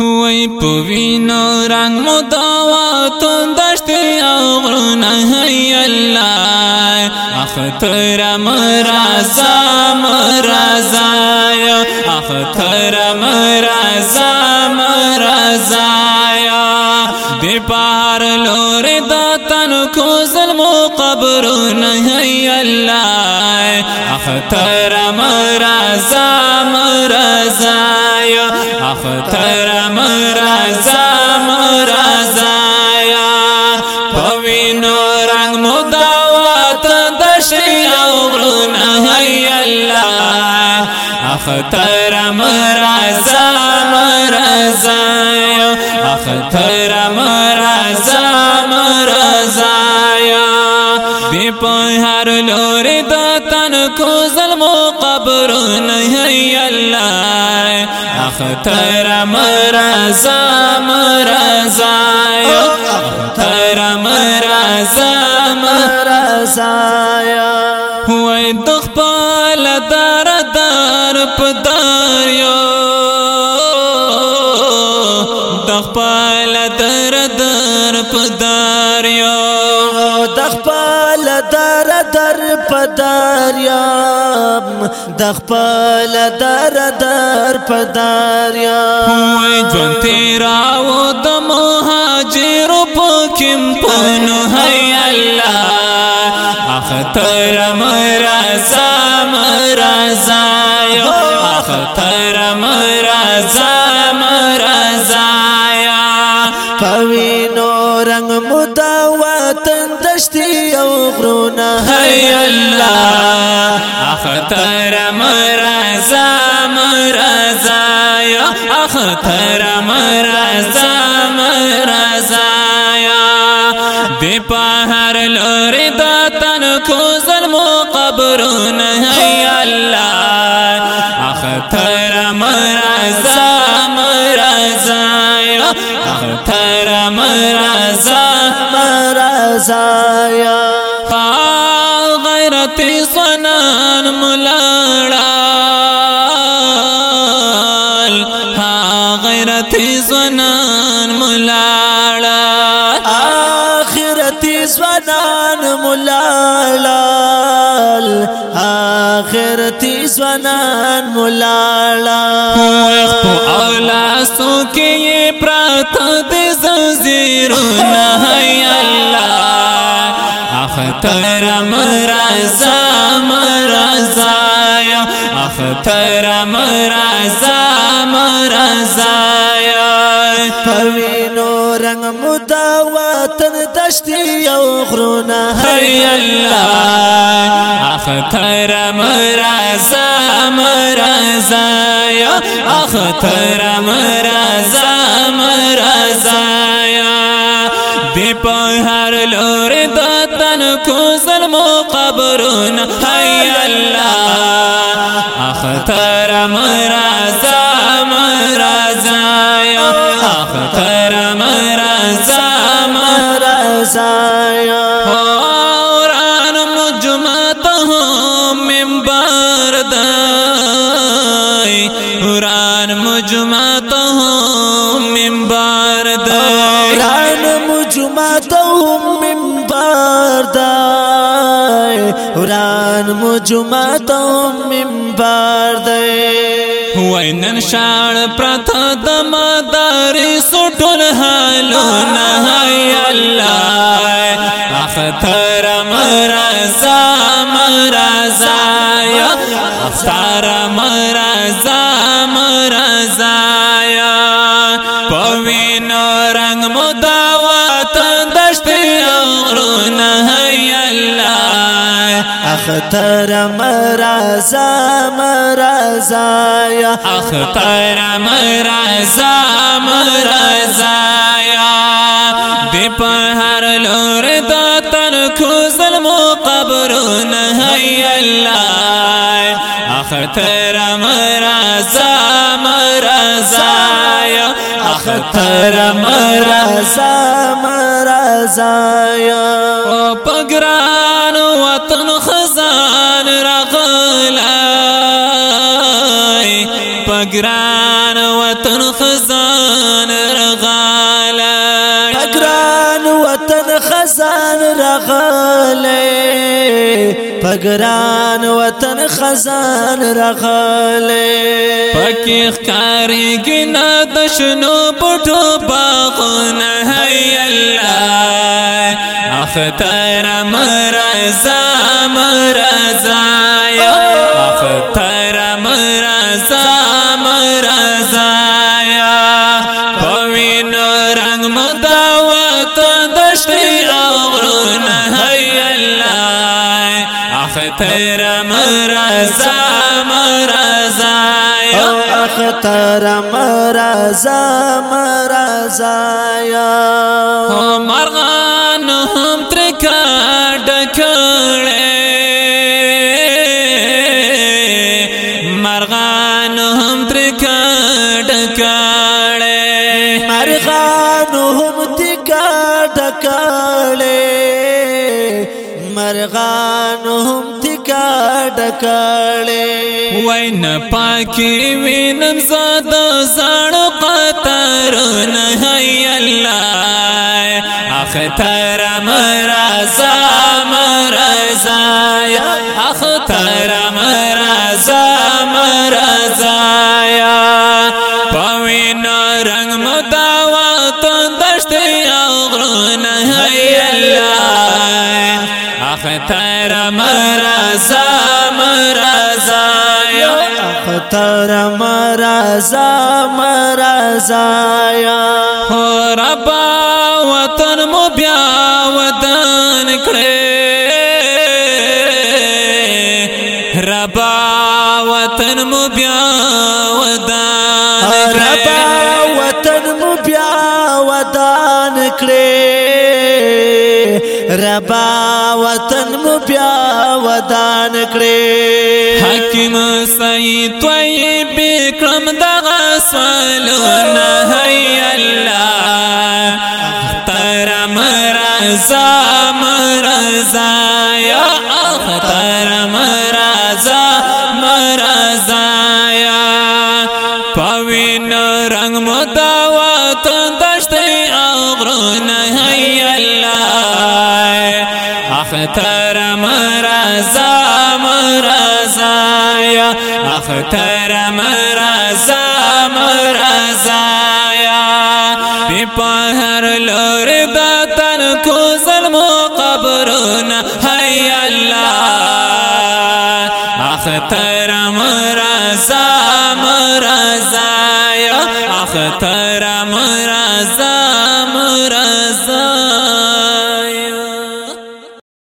وی پوینو رنگ مداوا تندشت ہے اللہ۔ اختر مرازا مرازا اختر مرازا مرازا دی پار لور داتن کو ظلم و قبرون ہے اللہ۔ اختر اختر مرازا مرازا دی پہر لور داتن کو ظلم و قبر نہیں اللہ۔ اختر مرازا مرازا اختر مرازا مرازا پال دار دار پدار یو دخ پال در در پداریم دخ پال در در پداریم ہوئے جون تیرا وہ د مہاجر پکم پنو ہے اللہ اختر مرزا مرزا پوینو رنگ مداوات دشتی او غرونا ہے اللہ۔ اختر مرزا مرزا یا۔ اختر مرزا مرزا یا۔ دی پہر لور داتن کو ظلم و قبرون ہے۔ اختر مرزا مرزایا غیرت سنان ملاڑا. غیرت سنان ملاڑا. آخرتی سونان ملالال آخرتی سونان ملالال اولا سو کے یہ پرات دے اختر مرزا مرزا یا اختر مرزا مرزا یا۔ پوینو رنگ مداواتن دشتی او غرونا ہے اللہ۔ اختر مرزا مرزا یا اختر مرزا مرزا یا۔ دی پہر لور داتن کو ظلم و قبرون ہے اللہ. اختر مرزا مرزا یا اختر مرزا مرزایا قرآن مجمت ہوں ممبر دائی. قرآن مجمت ہوں ممبر دائی. قرآن مجمعتهم منبر دای قرآن مجمعتهم منبر دای وینن شاڑ پرتا دمداری سٹن حالو نہائی اللہ اختر مرزا مرزایا اختر مرزا مرزا یا دی پہر لور داتن کو ظلم و قبرون ہے اللہ۔ اختر مرزا مرزا یا اختر مرزا مرزا مرزایا او پگران وطن خزان رغلائی پگران وطن خزان رغال پگران وطن خزان رغلے پگران وطن خزان رغلے پکی خکاری گنا دشنو پٹو باغنا ہے اللہ اختر مرزا مرزا اختر مرزا مرزا پوین رنگ مداوت دشتی اغرنا ہے اللہ۔ اختر مرزا مرزا اختر مرزا مرزا یا مرغان هم ترکا ڈکڑے مرغان هم ترکا ڈکڑے مرغان هم تکا ڈکاڑے مرغان هم تکا ڈکاڑے وین پاکی وینم زاد زان قطر اللہ اختر مرزا مرزا یا اختر مرزا مرزا یا پوین رنگ مداوات دشت اغرون ہے اللہ۔ اختر مرزا مرزا یا اختر مرزا مرزا یا ہو ربا ربا وطن مو بیا ودان کړې حکیم سید طیب د غسل نه هی الله. تر مرزا مرزا اختر مرزا مرزا یا، اختر مرزا مرزا یا۔ بی پہر لور داتن کو ظلم و قبرون ہے اللہ۔ اختر مرزا مرزا یا، اختر مرزا